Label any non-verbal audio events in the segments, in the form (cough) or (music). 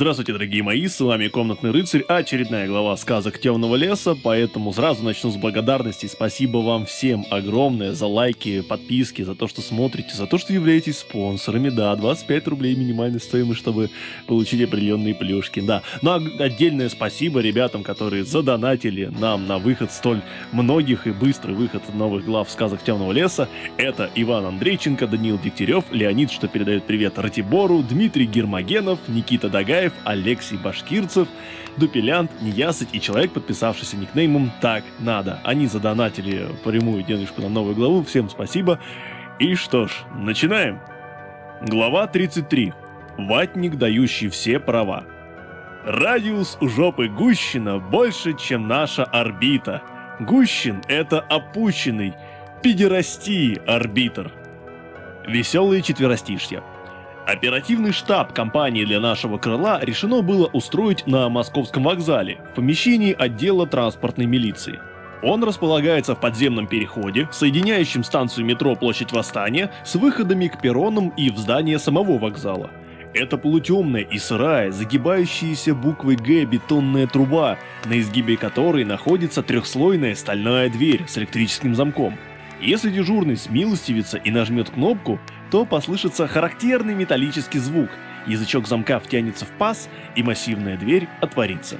Здравствуйте, дорогие мои, с вами Комнатный Рыцарь, очередная глава сказок Темного Леса, поэтому сразу начну с благодарности. Спасибо вам всем огромное за лайки, подписки, за то, что смотрите, за то, что являетесь спонсорами. Да, 25 рублей минимальная стоимость, чтобы получить определенные плюшки, да. Ну а отдельное спасибо ребятам, которые задонатили нам на выход столь многих и быстрый выход новых глав сказок Темного Леса. Это Иван Андрейченко, Даниил Дегтярев, Леонид, что передает привет Ратибору, Дмитрий Гермогенов, Никита Дагай, Шагаев, Алексей Башкирцев, Дупелянт, Неясыть и человек, подписавшийся никнеймом «Так надо». Они задонатили прямую денежку на новую главу, всем спасибо. И что ж, начинаем. Глава 33. Ватник, дающий все права. Радиус у жопы Гущина больше, чем наша орбита. Гущин – это опущенный, педерастии арбитр. Веселые четверостишья. Оперативный штаб компании для нашего крыла решено было устроить на Московском вокзале, в помещении отдела транспортной милиции. Он располагается в подземном переходе, соединяющем станцию метро Площадь Восстания с выходами к перронам и в здание самого вокзала. Это полутемная и сырая, загибающаяся буквой «Г» бетонная труба, на изгибе которой находится трехслойная стальная дверь с электрическим замком. Если дежурный смилостивится и нажмет кнопку, то послышится характерный металлический звук, язычок замка втянется в паз, и массивная дверь отворится.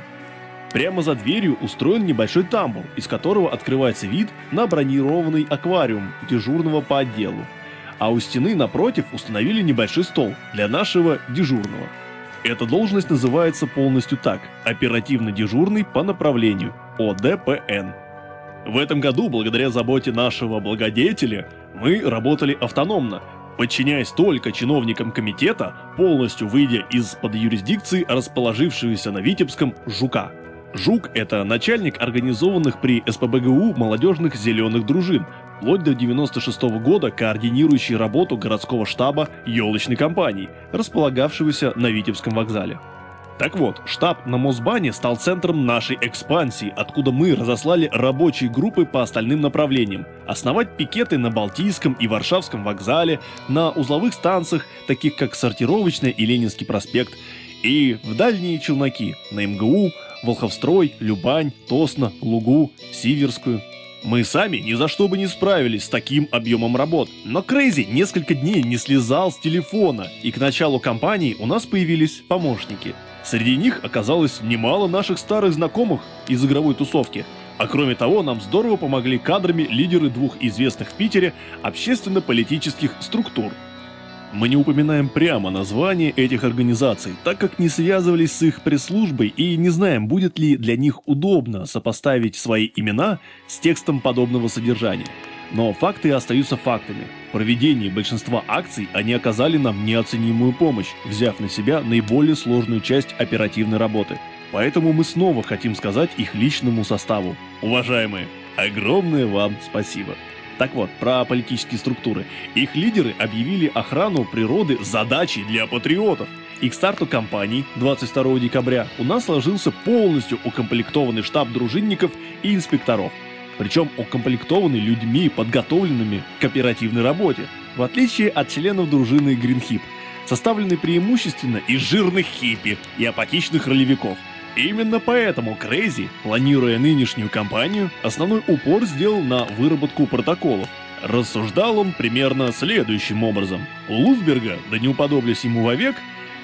Прямо за дверью устроен небольшой тамбур, из которого открывается вид на бронированный аквариум дежурного по отделу. А у стены напротив установили небольшой стол для нашего дежурного. Эта должность называется полностью так – оперативно-дежурный по направлению – ОДПН. В этом году, благодаря заботе нашего благодетеля, мы работали автономно, подчиняясь только чиновникам комитета, полностью выйдя из-под юрисдикции расположившегося на Витебском «Жука». «Жук» — это начальник организованных при СПБГУ молодежных зеленых дружин, вплоть до 96 -го года координирующий работу городского штаба елочной компании, располагавшегося на Витебском вокзале. Так вот, штаб на Мосбане стал центром нашей экспансии, откуда мы разослали рабочие группы по остальным направлениям. Основать пикеты на Балтийском и Варшавском вокзале, на узловых станциях, таких как Сортировочная и Ленинский проспект, и в дальние челноки на МГУ, Волховстрой, Любань, Тосно, Лугу, Сиверскую. Мы сами ни за что бы не справились с таким объемом работ, но Крейзи несколько дней не слезал с телефона, и к началу кампании у нас появились помощники – Среди них оказалось немало наших старых знакомых из игровой тусовки. А кроме того, нам здорово помогли кадрами лидеры двух известных в Питере общественно-политических структур. Мы не упоминаем прямо название этих организаций, так как не связывались с их пресс-службой и не знаем, будет ли для них удобно сопоставить свои имена с текстом подобного содержания. Но факты остаются фактами. В проведении большинства акций они оказали нам неоценимую помощь, взяв на себя наиболее сложную часть оперативной работы. Поэтому мы снова хотим сказать их личному составу. Уважаемые, огромное вам спасибо. Так вот, про политические структуры. Их лидеры объявили охрану природы задачей для патриотов. И к старту кампании 22 декабря у нас сложился полностью укомплектованный штаб дружинников и инспекторов – причем укомплектованы людьми, подготовленными к оперативной работе, в отличие от членов дружины Гринхип, составленной преимущественно из жирных хиппи и апатичных ролевиков. Именно поэтому Крейзи, планируя нынешнюю кампанию, основной упор сделал на выработку протоколов. Рассуждал он примерно следующим образом. У Лузберга, да не уподоблюсь ему вовек,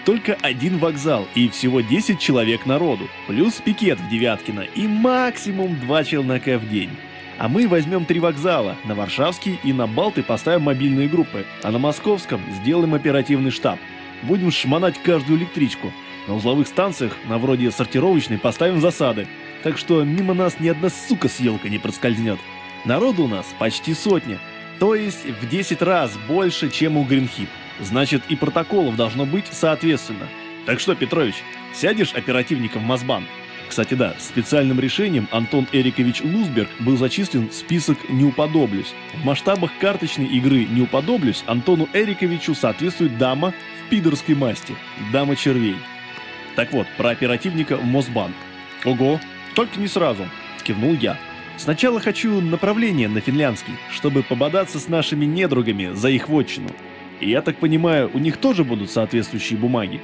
только один вокзал и всего 10 человек народу, плюс пикет в Девяткино и максимум 2 челнока в день. А мы возьмем три вокзала, на Варшавский и на Балты поставим мобильные группы, а на Московском сделаем оперативный штаб. Будем шмонать каждую электричку. На узловых станциях, на вроде сортировочной, поставим засады. Так что мимо нас ни одна сука с елкой не проскользнет. Народу у нас почти сотня, то есть в 10 раз больше, чем у Гринхип. Значит, и протоколов должно быть соответственно. Так что, Петрович, сядешь оперативником в Мосбан? Кстати, да, специальным решением Антон Эрикович Лузберг был зачислен в список «Не уподоблюсь». В масштабах карточной игры «Не уподоблюсь» Антону Эриковичу соответствует дама в пидорской масти – дама червей. Так вот, про оперативника в Мосбан. Ого, только не сразу, кивнул я. Сначала хочу направление на финляндский, чтобы пободаться с нашими недругами за их вотчину. И я так понимаю, у них тоже будут соответствующие бумаги.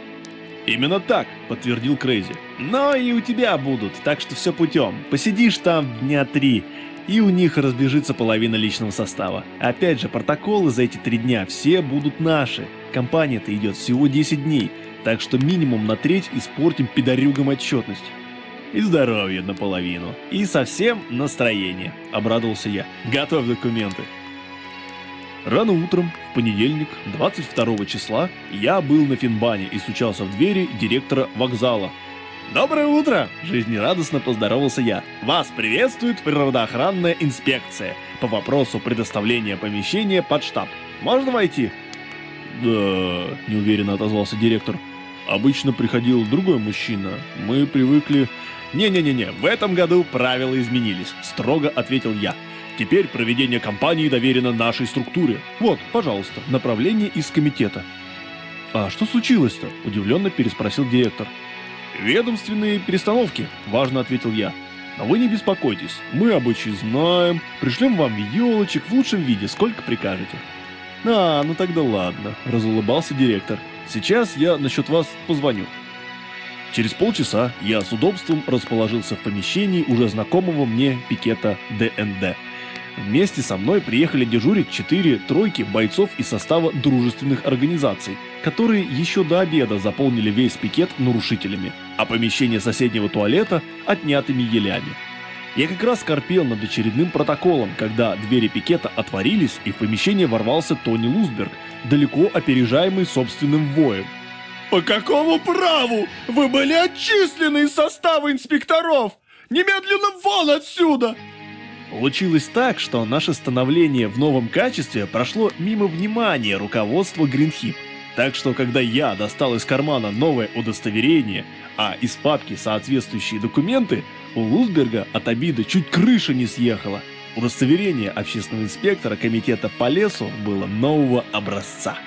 Именно так, подтвердил Крейзи. Но и у тебя будут, так что все путем. Посидишь там дня три, и у них разбежится половина личного состава. Опять же, протоколы за эти три дня все будут наши. Компания-то идет всего 10 дней, так что минимум на треть испортим пидорюгам отчетность. И здоровье наполовину. И совсем настроение, обрадовался я. Готовь документы. Рано утром, в понедельник, 22 числа, я был на Финбане и стучался в двери директора вокзала. «Доброе утро!» – жизнерадостно поздоровался я. «Вас приветствует природоохранная инспекция по вопросу предоставления помещения под штаб. Можно войти?» «Да...» – неуверенно отозвался директор. «Обычно приходил другой мужчина. Мы привыкли...» «Не-не-не-не, в этом году правила изменились», – строго ответил я. Теперь проведение кампании доверено нашей структуре. Вот, пожалуйста, направление из комитета. А что случилось-то? Удивленно переспросил директор. Ведомственные перестановки, важно ответил я. Но вы не беспокойтесь, мы обычай знаем, пришлем вам елочек в лучшем виде, сколько прикажете. А, ну тогда ладно, разулыбался директор. Сейчас я насчет вас позвоню. Через полчаса я с удобством расположился в помещении уже знакомого мне пикета ДНД. Вместе со мной приехали дежурить четыре тройки бойцов из состава дружественных организаций, которые еще до обеда заполнили весь пикет нарушителями, а помещение соседнего туалета – отнятыми елями. Я как раз корпел над очередным протоколом, когда двери пикета отворились и в помещение ворвался Тони Лузберг, далеко опережаемый собственным воем. «По какому праву вы были отчислены из состава инспекторов? Немедленно вон отсюда!» Получилось так, что наше становление в новом качестве прошло мимо внимания руководства Гринхип. Так что, когда я достал из кармана новое удостоверение, а из папки соответствующие документы, у Лузберга от обиды чуть крыша не съехала. Удостоверение общественного инспектора комитета по лесу было нового образца.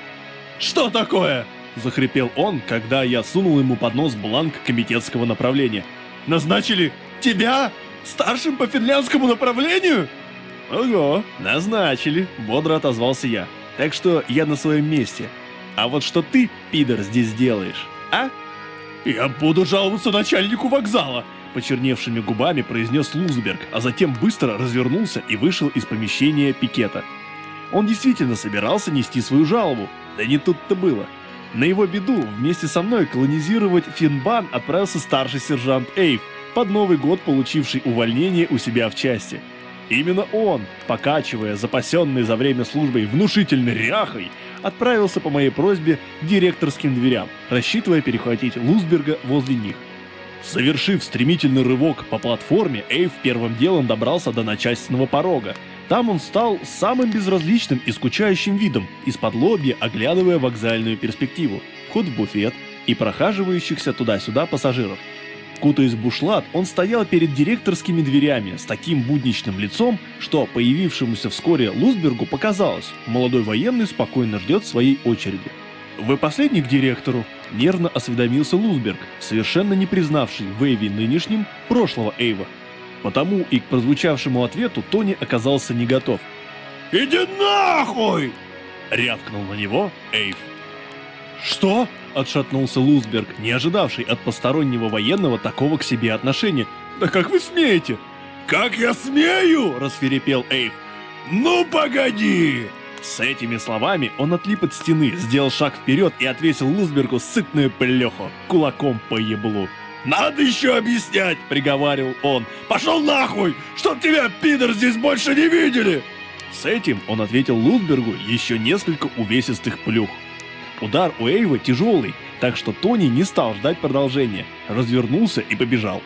«Что такое?» – захрипел он, когда я сунул ему под нос бланк комитетского направления. «Назначили тебя Старшим по финляндскому направлению? Ого, назначили, бодро отозвался я. Так что я на своем месте. А вот что ты, пидор, здесь делаешь, а? Я буду жаловаться начальнику вокзала, почерневшими губами произнес Лузберг, а затем быстро развернулся и вышел из помещения пикета. Он действительно собирался нести свою жалобу, да не тут-то было. На его беду вместе со мной колонизировать Финбан отправился старший сержант Эйв, под Новый год получивший увольнение у себя в части. Именно он, покачивая запасенной за время службы внушительной ряхой, отправился по моей просьбе к директорским дверям, рассчитывая перехватить Лузберга возле них. Совершив стремительный рывок по платформе, Эйв первым делом добрался до начальственного порога. Там он стал самым безразличным и скучающим видом, из-под лобья оглядывая вокзальную перспективу, вход в буфет и прохаживающихся туда-сюда пассажиров. Кутаясь в бушлат, он стоял перед директорскими дверями с таким будничным лицом, что появившемуся вскоре Лузбергу показалось, молодой военный спокойно ждет своей очереди. «Вы последний к директору?» – нервно осведомился Лузберг, совершенно не признавший в Эйве нынешнем прошлого Эйва. Потому и к прозвучавшему ответу Тони оказался не готов. «Иди нахуй!» – рявкнул на него Эйв. «Что?» Отшатнулся Лузберг, не ожидавший от постороннего военного такого к себе отношения. «Да как вы смеете?» «Как я смею?» – расферепел Эйв. «Ну погоди!» С этими словами он отлип от стены, сделал шаг вперед и отвесил Лузбергу сытную плеху кулаком по еблу. «Надо еще объяснять!» – приговаривал он. «Пошел нахуй! Чтоб тебя, пидор, здесь больше не видели!» С этим он ответил Лузбергу еще несколько увесистых плюх. Удар у Эйва тяжелый, так что Тони не стал ждать продолжения, развернулся и побежал.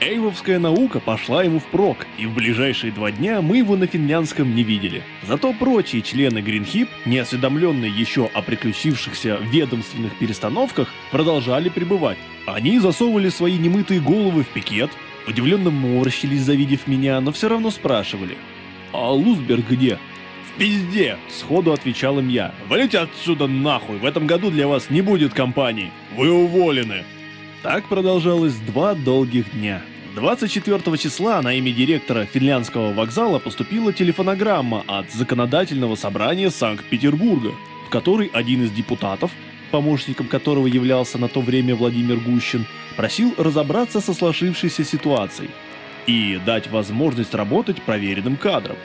Эйвовская наука пошла ему впрок, и в ближайшие два дня мы его на финляндском не видели. Зато прочие члены Гринхип, не осведомленные еще о приключившихся ведомственных перестановках, продолжали пребывать. Они засовывали свои немытые головы в пикет, удивленно морщились, завидев меня, но все равно спрашивали. «А Лузберг где?» Пизде!» – сходу отвечал им я. «Валите отсюда нахуй, в этом году для вас не будет компании. Вы уволены!» Так продолжалось два долгих дня. 24 числа на имя директора финляндского вокзала поступила телефонограмма от Законодательного собрания Санкт-Петербурга, в которой один из депутатов, помощником которого являлся на то время Владимир Гущин, просил разобраться со сложившейся ситуацией и дать возможность работать проверенным кадрам.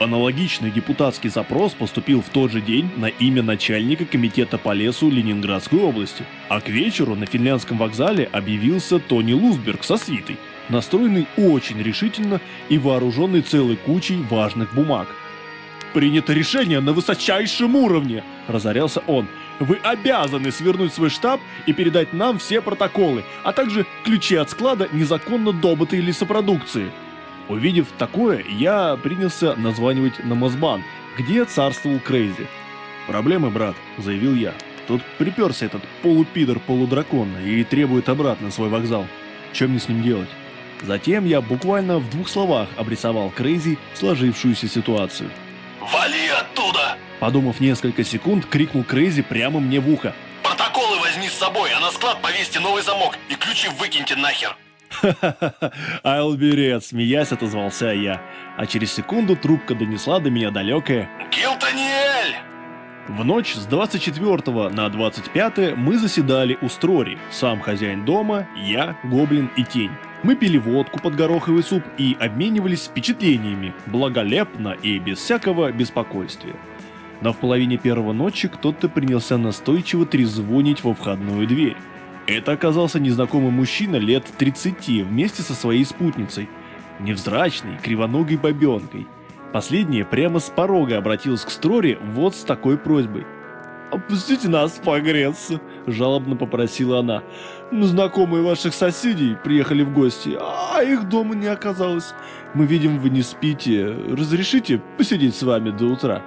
Аналогичный депутатский запрос поступил в тот же день на имя начальника комитета по лесу Ленинградской области, а к вечеру на финляндском вокзале объявился Тони Лузберг со свитой, настроенный очень решительно и вооруженный целой кучей важных бумаг. «Принято решение на высочайшем уровне!» – разорялся он. «Вы обязаны свернуть свой штаб и передать нам все протоколы, а также ключи от склада незаконно добытой лесопродукции». Увидев такое, я принялся названивать на Мосбан, где царствовал Крейзи. «Проблемы, брат», — заявил я. «Тут приперся этот полупидор-полудракон и требует обратно свой вокзал. Чем мне с ним делать?» Затем я буквально в двух словах обрисовал Крейзи сложившуюся ситуацию. «Вали оттуда!» Подумав несколько секунд, крикнул Крейзи прямо мне в ухо. «Протоколы возьми с собой, а на склад повесьте новый замок и ключи выкиньте нахер!» «Ха-ха-ха, Айлберет!» — смеясь отозвался я. А через секунду трубка донесла до меня далекое «Гилтониэль!» В ночь с 24 на 25 мы заседали у Строри. Сам хозяин дома, я, Гоблин и Тень. Мы пили водку под гороховый суп и обменивались впечатлениями, благолепно и без всякого беспокойствия. Но в половине первого ночи кто-то принялся настойчиво трезвонить во входную дверь. Это оказался незнакомый мужчина лет 30 вместе со своей спутницей, невзрачной, кривоногой бабенкой. Последняя прямо с порога обратилась к Строре вот с такой просьбой. «Опустите нас погреться», – жалобно попросила она. «Знакомые ваших соседей приехали в гости, а их дома не оказалось. Мы видим, вы не спите. Разрешите посидеть с вами до утра?»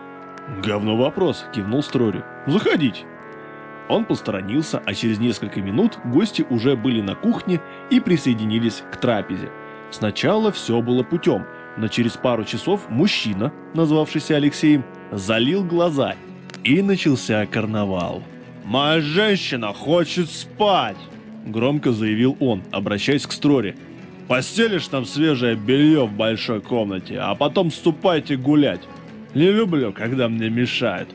«Говно вопрос», – кивнул Строри. «Заходите». Он посторонился, а через несколько минут гости уже были на кухне и присоединились к трапезе. Сначала все было путем, но через пару часов мужчина, назвавшийся Алексеем, залил глаза, и начался карнавал. «Моя женщина хочет спать!» – громко заявил он, обращаясь к Строре. «Постелишь там свежее белье в большой комнате, а потом ступайте гулять. Не люблю, когда мне мешают».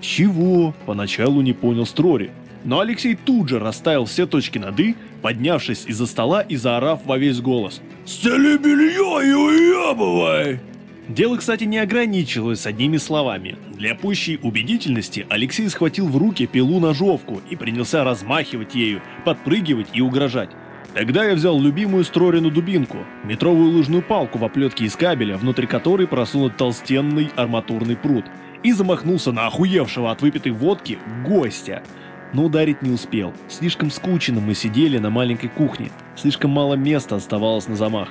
«Чего?» – поначалу не понял Строри. Но Алексей тут же расставил все точки над «и», поднявшись из-за стола и заорав во весь голос. «Стели белье и уебывай!» Дело, кстати, не ограничилось одними словами. Для пущей убедительности Алексей схватил в руки пилу-ножовку и принялся размахивать ею, подпрыгивать и угрожать. Тогда я взял любимую Строрину дубинку, метровую лыжную палку в оплетке из кабеля, внутри которой просунут толстенный арматурный пруд – и замахнулся на охуевшего от выпитой водки гостя. Но ударить не успел. Слишком скучно мы сидели на маленькой кухне. Слишком мало места оставалось на замах.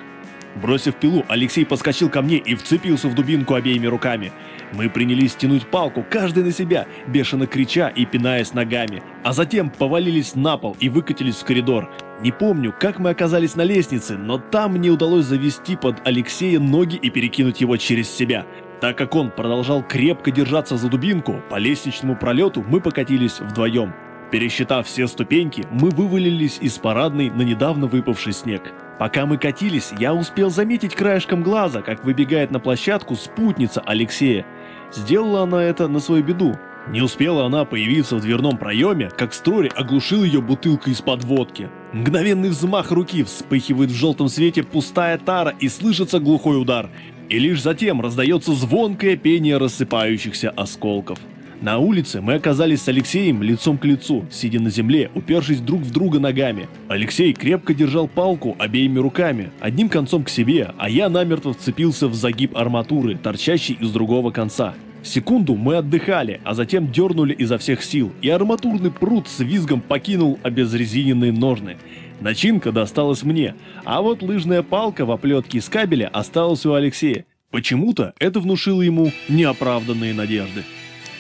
Бросив пилу, Алексей подскочил ко мне и вцепился в дубинку обеими руками. Мы принялись тянуть палку, каждый на себя, бешено крича и пинаясь ногами. А затем повалились на пол и выкатились в коридор. Не помню, как мы оказались на лестнице, но там мне удалось завести под Алексея ноги и перекинуть его через себя. Так как он продолжал крепко держаться за дубинку, по лестничному пролету мы покатились вдвоем. Пересчитав все ступеньки, мы вывалились из парадной на недавно выпавший снег. Пока мы катились, я успел заметить краешком глаза, как выбегает на площадку спутница Алексея. Сделала она это на свою беду. Не успела она появиться в дверном проеме, как Строри оглушил ее бутылкой из-под водки. Мгновенный взмах руки, вспыхивает в желтом свете пустая тара и слышится глухой удар и лишь затем раздается звонкое пение рассыпающихся осколков. На улице мы оказались с Алексеем лицом к лицу, сидя на земле, упершись друг в друга ногами. Алексей крепко держал палку обеими руками, одним концом к себе, а я намертво вцепился в загиб арматуры, торчащий из другого конца. Секунду мы отдыхали, а затем дернули изо всех сил, и арматурный пруд с визгом покинул обезрезиненные ножны. Начинка досталась мне, а вот лыжная палка в оплетке из кабеля осталась у Алексея. Почему-то это внушило ему неоправданные надежды.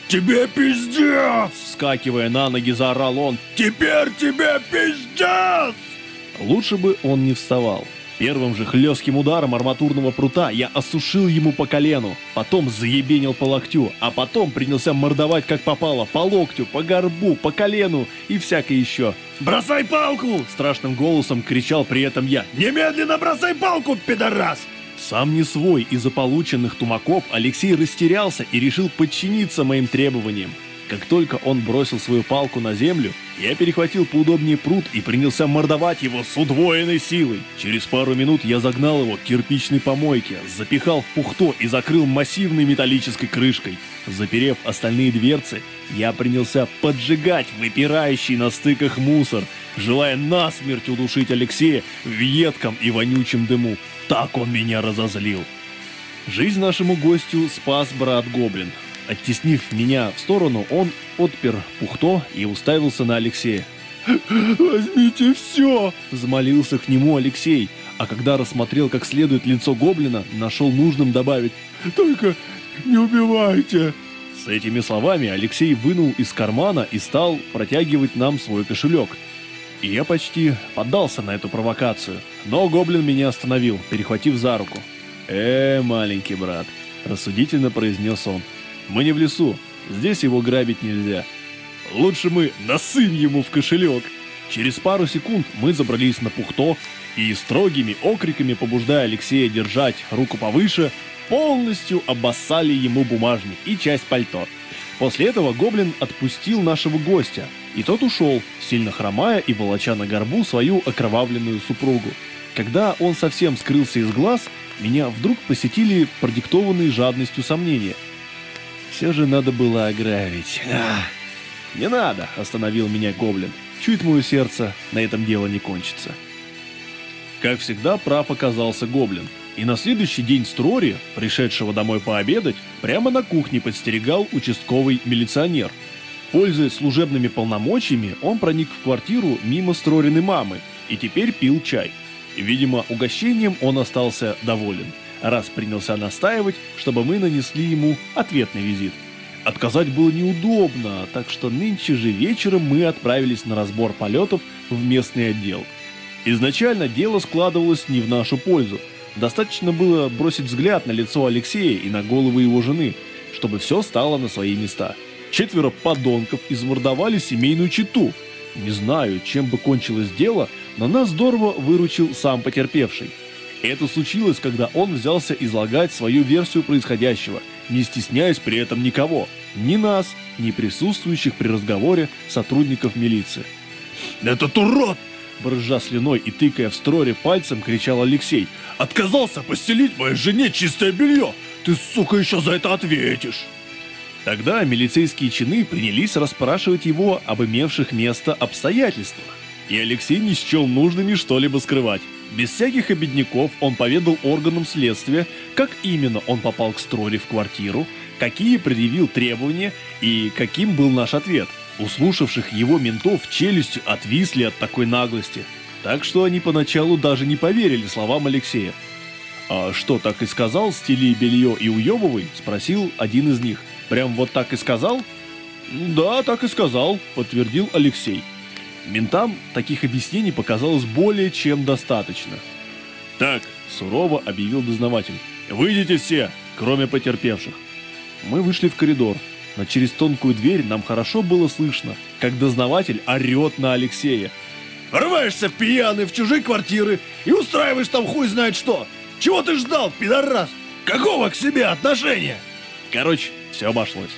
«Тебе пиздец!» – вскакивая на ноги, заорал он. «Теперь тебе пиздец!» Лучше бы он не вставал. Первым же хлестким ударом арматурного прута я осушил ему по колену, потом заебенил по локтю, а потом принялся мордовать как попало, по локтю, по горбу, по колену и всякое еще. «Бросай палку!» – страшным голосом кричал при этом я. «Немедленно бросай палку, пидорас!» Сам не свой из-за полученных тумаков Алексей растерялся и решил подчиниться моим требованиям. Как только он бросил свою палку на землю, я перехватил поудобнее пруд и принялся мордовать его с удвоенной силой. Через пару минут я загнал его к кирпичной помойке, запихал в пухто и закрыл массивной металлической крышкой. Заперев остальные дверцы, я принялся поджигать выпирающий на стыках мусор, желая насмерть удушить Алексея в едком и вонючем дыму. Так он меня разозлил. Жизнь нашему гостю спас брат Гоблин. Оттеснив меня в сторону, он отпер пухто и уставился на Алексея. «Возьмите все!» – взмолился к нему Алексей, а когда рассмотрел как следует лицо гоблина, нашел нужным добавить «Только не убивайте!» С этими словами Алексей вынул из кармана и стал протягивать нам свой кошелек. И я почти поддался на эту провокацию, но гоблин меня остановил, перехватив за руку. «Э, маленький брат», – рассудительно произнес он, – «мы не в лесу, здесь его грабить нельзя. Лучше мы насынь ему в кошелек». Через пару секунд мы забрались на пухто и строгими окриками, побуждая Алексея держать руку повыше, полностью обоссали ему бумажник и часть пальто. После этого гоблин отпустил нашего гостя, и тот ушел, сильно хромая и волоча на горбу свою окровавленную супругу. Когда он совсем скрылся из глаз, меня вдруг посетили продиктованные жадностью сомнения. Все же надо было ограбить. Ах. «Не надо!» – остановил меня гоблин. «Чует мое сердце, на этом дело не кончится». Как всегда, прав оказался гоблин. И на следующий день Строри, пришедшего домой пообедать, прямо на кухне подстерегал участковый милиционер. Пользуясь служебными полномочиями, он проник в квартиру мимо Строрины мамы и теперь пил чай. Видимо, угощением он остался доволен, раз принялся настаивать, чтобы мы нанесли ему ответный визит. Отказать было неудобно, так что нынче же вечером мы отправились на разбор полетов в местный отдел. Изначально дело складывалось не в нашу пользу. Достаточно было бросить взгляд на лицо Алексея и на голову его жены, чтобы все стало на свои места. Четверо подонков измордовали семейную читу. Не знаю, чем бы кончилось дело, но нас здорово выручил сам потерпевший. Это случилось, когда он взялся излагать свою версию происходящего, не стесняясь при этом никого, ни нас, ни присутствующих при разговоре сотрудников милиции. «Этот урод!» Брызжа слюной и тыкая в строре пальцем, кричал Алексей. «Отказался постелить моей жене чистое белье! Ты, сука, еще за это ответишь!» Тогда милицейские чины принялись расспрашивать его об имевших место обстоятельствах. И Алексей не счел нужными что-либо скрывать. Без всяких обедняков он поведал органам следствия, как именно он попал к Строре в квартиру, какие предъявил требования и каким был наш ответ. Услушавших его ментов челюстью отвисли от такой наглости, так что они поначалу даже не поверили словам Алексея. «А что, так и сказал, стели белье и уебывай?» – спросил один из них. «Прям вот так и сказал?» «Да, так и сказал», – подтвердил Алексей. Ментам таких объяснений показалось более чем достаточно. «Так», – сурово объявил дознаватель, – «выйдите все, кроме потерпевших». Мы вышли в коридор, но через тонкую дверь нам хорошо было слышно, как дознаватель орет на Алексея. «Рваешься пьяный в чужие квартиры и устраиваешь там хуй знает что! Чего ты ждал, пидорас? Какого к себе отношения?» Короче, все обошлось.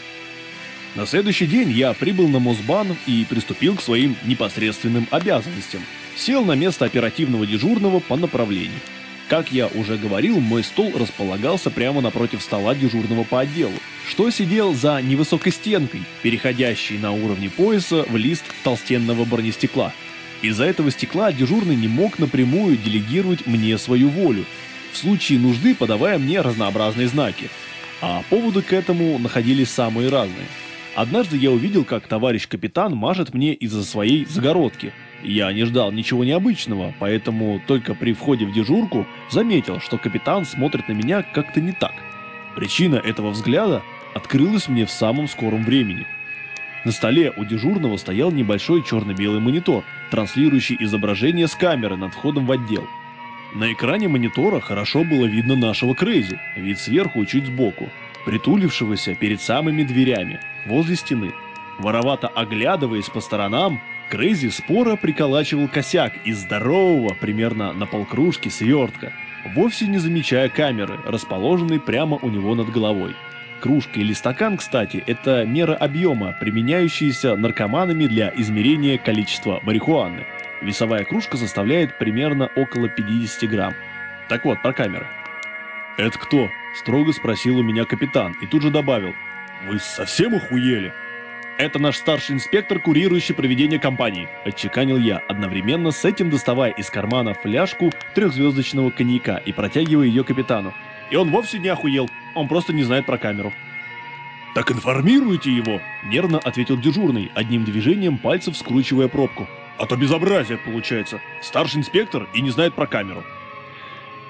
На следующий день я прибыл на Мосбан и приступил к своим непосредственным обязанностям. Сел на место оперативного дежурного по направлению. Как я уже говорил, мой стол располагался прямо напротив стола дежурного по отделу, что сидел за невысокой стенкой, переходящей на уровне пояса в лист толстенного бронестекла. Из-за этого стекла дежурный не мог напрямую делегировать мне свою волю, в случае нужды подавая мне разнообразные знаки. А поводы к этому находились самые разные. Однажды я увидел, как товарищ капитан мажет мне из-за своей загородки. Я не ждал ничего необычного, поэтому только при входе в дежурку заметил, что капитан смотрит на меня как-то не так. Причина этого взгляда открылась мне в самом скором времени. На столе у дежурного стоял небольшой черно-белый монитор, транслирующий изображение с камеры над входом в отдел. На экране монитора хорошо было видно нашего Крейзи, вид сверху и чуть сбоку, притулившегося перед самыми дверями, возле стены. Воровато оглядываясь по сторонам, Крейзи споро приколачивал косяк из здорового, примерно на полкружки, свертка, вовсе не замечая камеры, расположенной прямо у него над головой. Кружка или стакан, кстати, это мера объема, применяющаяся наркоманами для измерения количества марихуаны. Весовая кружка составляет примерно около 50 грамм. Так вот, про камеры. «Это кто?» – строго спросил у меня капитан и тут же добавил. «Вы совсем охуели?» «Это наш старший инспектор, курирующий проведение кампании», – отчеканил я, одновременно с этим доставая из кармана фляжку трехзвездочного коньяка и протягивая ее капитану. И он вовсе не охуел, он просто не знает про камеру. «Так информируйте его!» – нервно ответил дежурный, одним движением пальцев скручивая пробку. «А то безобразие получается. Старший инспектор и не знает про камеру».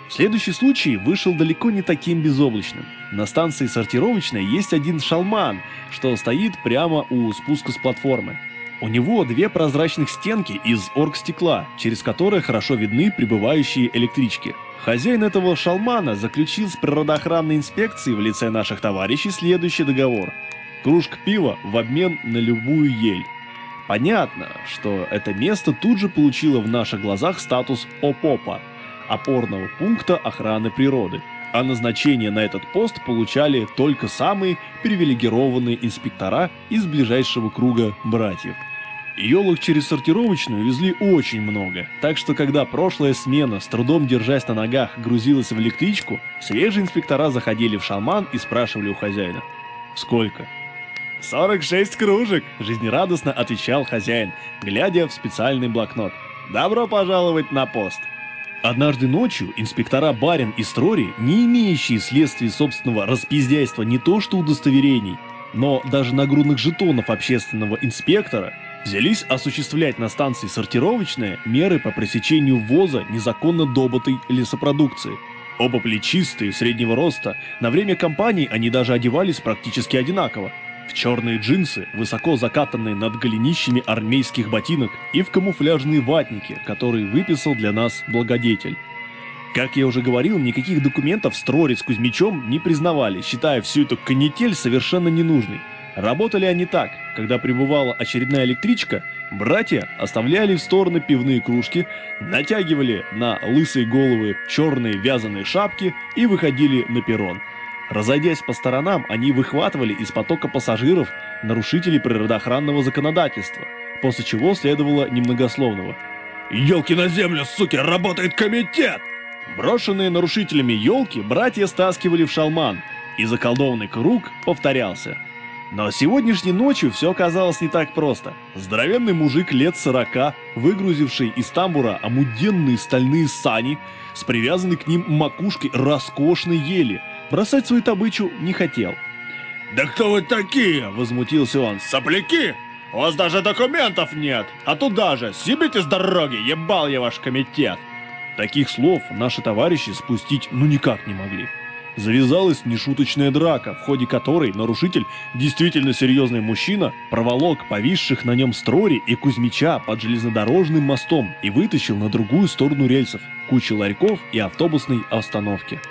Следующий случай вышел далеко не таким безоблачным. На станции сортировочной есть один шалман, что стоит прямо у спуска с платформы. У него две прозрачных стенки из оргстекла, через которые хорошо видны прибывающие электрички. Хозяин этого шалмана заключил с природоохранной инспекцией в лице наших товарищей следующий договор. Кружка пива в обмен на любую ель. Понятно, что это место тут же получило в наших глазах статус ОПОПа – опорного пункта охраны природы, а назначение на этот пост получали только самые привилегированные инспектора из ближайшего круга братьев. Елок через сортировочную везли очень много, так что когда прошлая смена, с трудом держась на ногах, грузилась в электричку, свежие инспектора заходили в шалман и спрашивали у хозяина «Сколько?». «46 кружек!» – жизнерадостно отвечал хозяин, глядя в специальный блокнот. «Добро пожаловать на пост!» Однажды ночью инспектора Барин и Строри, не имеющие вследствие собственного распиздяйства не то что удостоверений, но даже нагрудных жетонов общественного инспектора, взялись осуществлять на станции сортировочные меры по пресечению ввоза незаконно добытой лесопродукции. Оба плечистые, среднего роста, на время кампании они даже одевались практически одинаково в черные джинсы, высоко закатанные над голенищами армейских ботинок и в камуфляжные ватники, которые выписал для нас благодетель. Как я уже говорил, никаких документов Строрец с Кузьмичом не признавали, считая всю эту канитель совершенно ненужной. Работали они так, когда прибывала очередная электричка, братья оставляли в стороны пивные кружки, натягивали на лысые головы черные вязаные шапки и выходили на перрон. Разойдясь по сторонам, они выхватывали из потока пассажиров нарушителей природоохранного законодательства, после чего следовало немногословного. «Елки на землю, суки, работает комитет!» Брошенные нарушителями елки братья стаскивали в шалман, и заколдованный круг повторялся. Но сегодняшней ночью все оказалось не так просто. Здоровенный мужик лет сорока, выгрузивший из тамбура амуденные стальные сани, с привязанной к ним макушкой роскошной ели – Бросать свою добычу не хотел. «Да кто вы такие?» – возмутился он. «Сопляки! У вас даже документов нет! А туда же! Съебите с дороги! Ебал я ваш комитет!» Таких слов наши товарищи спустить ну никак не могли. Завязалась нешуточная драка, в ходе которой нарушитель, действительно серьезный мужчина, проволок повисших на нем Строри и Кузьмича под железнодорожным мостом и вытащил на другую сторону рельсов, кучу ларьков и автобусной остановки.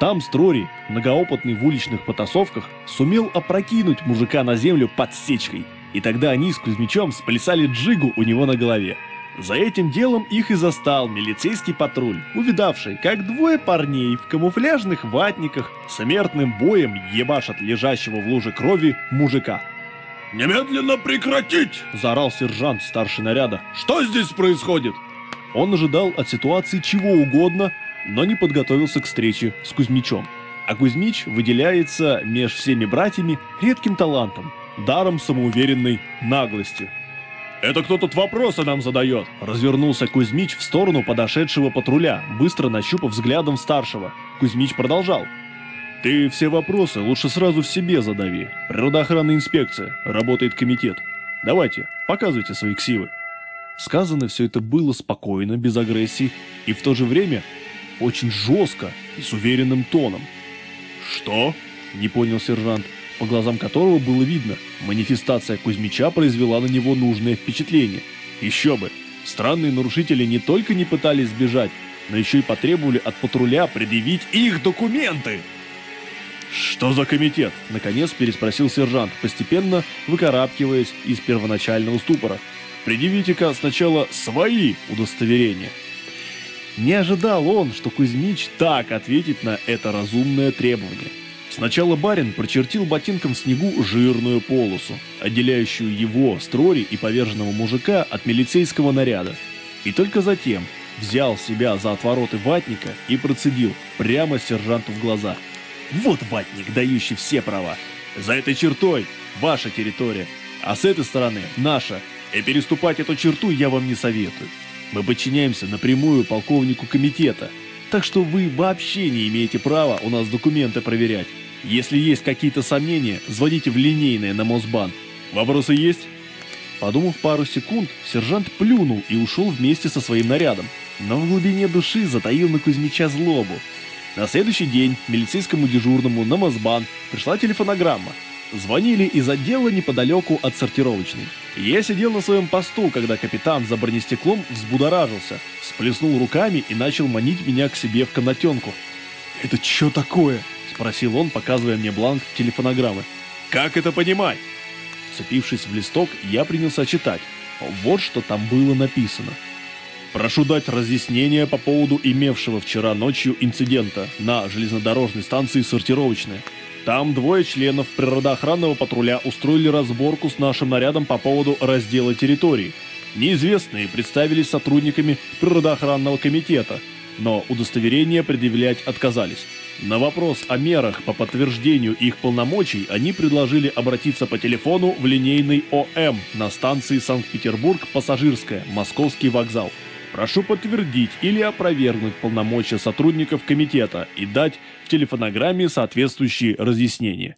Там Строри, многоопытный в уличных потасовках, сумел опрокинуть мужика на землю подсечкой, и тогда они с Кузьмичом сплясали джигу у него на голове. За этим делом их и застал милицейский патруль, увидавший, как двое парней в камуфляжных ватниках смертным боем ебашат лежащего в луже крови мужика. «Немедленно прекратить!» – заорал сержант старший наряда. «Что здесь происходит?» Он ожидал от ситуации чего угодно, но не подготовился к встрече с Кузьмичом. А Кузьмич выделяется меж всеми братьями редким талантом, даром самоуверенной наглости. «Это кто тут вопросы нам задает?» Развернулся Кузьмич в сторону подошедшего патруля, быстро нащупав взглядом старшего. Кузьмич продолжал. «Ты все вопросы лучше сразу в себе задави. Природоохранная инспекция, работает комитет. Давайте, показывайте свои ксивы». Сказано все это было спокойно, без агрессии, и в то же время очень жестко и с уверенным тоном. «Что?» – не понял сержант, по глазам которого было видно, манифестация Кузьмича произвела на него нужное впечатление. Еще бы, странные нарушители не только не пытались сбежать, но еще и потребовали от патруля предъявить их документы. «Что за комитет?» – наконец переспросил сержант, постепенно выкарабкиваясь из первоначального ступора. «Предъявите-ка сначала свои удостоверения». Не ожидал он, что Кузьмич так ответит на это разумное требование. Сначала барин прочертил ботинком в снегу жирную полосу, отделяющую его, строри и поверженного мужика от милицейского наряда. И только затем взял себя за отвороты ватника и процедил прямо сержанту в глаза. «Вот ватник, дающий все права. За этой чертой ваша территория, а с этой стороны наша, и переступать эту черту я вам не советую. Мы подчиняемся напрямую полковнику комитета, так что вы вообще не имеете права у нас документы проверять. Если есть какие-то сомнения, звоните в линейное на Мосбан. Вопросы есть?» Подумав пару секунд, сержант плюнул и ушел вместе со своим нарядом, но в глубине души затаил на Кузьмича злобу. На следующий день милицейскому дежурному на Мосбан пришла телефонограмма. Звонили из отдела неподалеку от сортировочной. Я сидел на своем посту, когда капитан за бронестеклом взбудоражился, всплеснул руками и начал манить меня к себе в комнатенку. «Это что такое?» – спросил он, показывая мне бланк телефонограммы. «Как это понимать?» Цепившись в листок, я принялся читать. Вот что там было написано. Прошу дать разъяснение по поводу имевшего вчера ночью инцидента на железнодорожной станции «Сортировочная». Там двое членов природоохранного патруля устроили разборку с нашим нарядом по поводу раздела территории. Неизвестные представились сотрудниками природоохранного комитета, но удостоверения предъявлять отказались. На вопрос о мерах по подтверждению их полномочий они предложили обратиться по телефону в линейный ОМ на станции Санкт-Петербург Пассажирская, Московский вокзал. Прошу подтвердить или опровергнуть полномочия сотрудников комитета и дать в телефонограмме соответствующие разъяснения.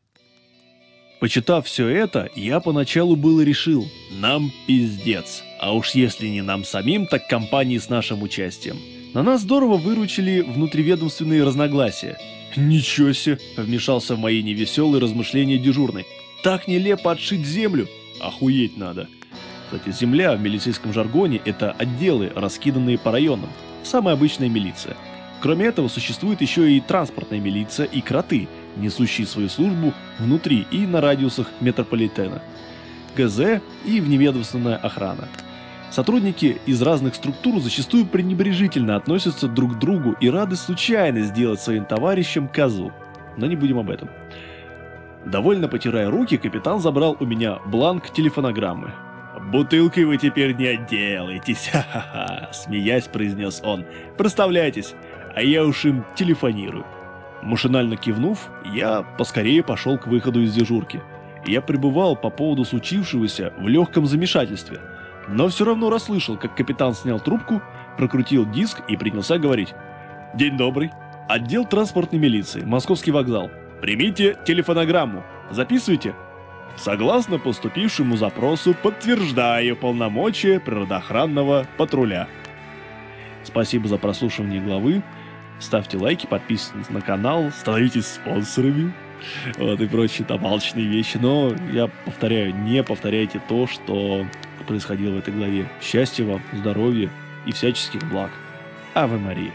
Почитав все это, я поначалу было решил, нам пиздец. А уж если не нам самим, так компании с нашим участием. На нас здорово выручили внутриведомственные разногласия. «Ничего себе!» – вмешался в мои невеселые размышления дежурный. «Так нелепо отшить землю! Охуеть надо!» Кстати, земля в милицейском жаргоне – это отделы, раскиданные по районам. Самая обычная милиция. Кроме этого, существует еще и транспортная милиция и кроты, несущие свою службу внутри и на радиусах метрополитена. ГЗ и вневедомственная охрана. Сотрудники из разных структур зачастую пренебрежительно относятся друг к другу и рады случайно сделать своим товарищам козу. Но не будем об этом. Довольно потирая руки, капитан забрал у меня бланк телефонограммы. «Бутылкой вы теперь не отделаетесь, (laughs) ха-ха-ха», — смеясь произнес он. «Проставляйтесь, а я уж им телефонирую». Машинально кивнув, я поскорее пошел к выходу из дежурки. Я пребывал по поводу случившегося в легком замешательстве, но все равно расслышал, как капитан снял трубку, прокрутил диск и принялся говорить. «День добрый. Отдел транспортной милиции, Московский вокзал. Примите телефонограмму. Записывайте». Согласно поступившему запросу, подтверждаю полномочия природоохранного патруля. Спасибо за прослушивание главы. Ставьте лайки, подписывайтесь на канал, становитесь спонсорами. Вот и прочие там алчные вещи. Но я повторяю, не повторяйте то, что происходило в этой главе. Счастья вам, здоровья и всяческих благ. Аве Мария.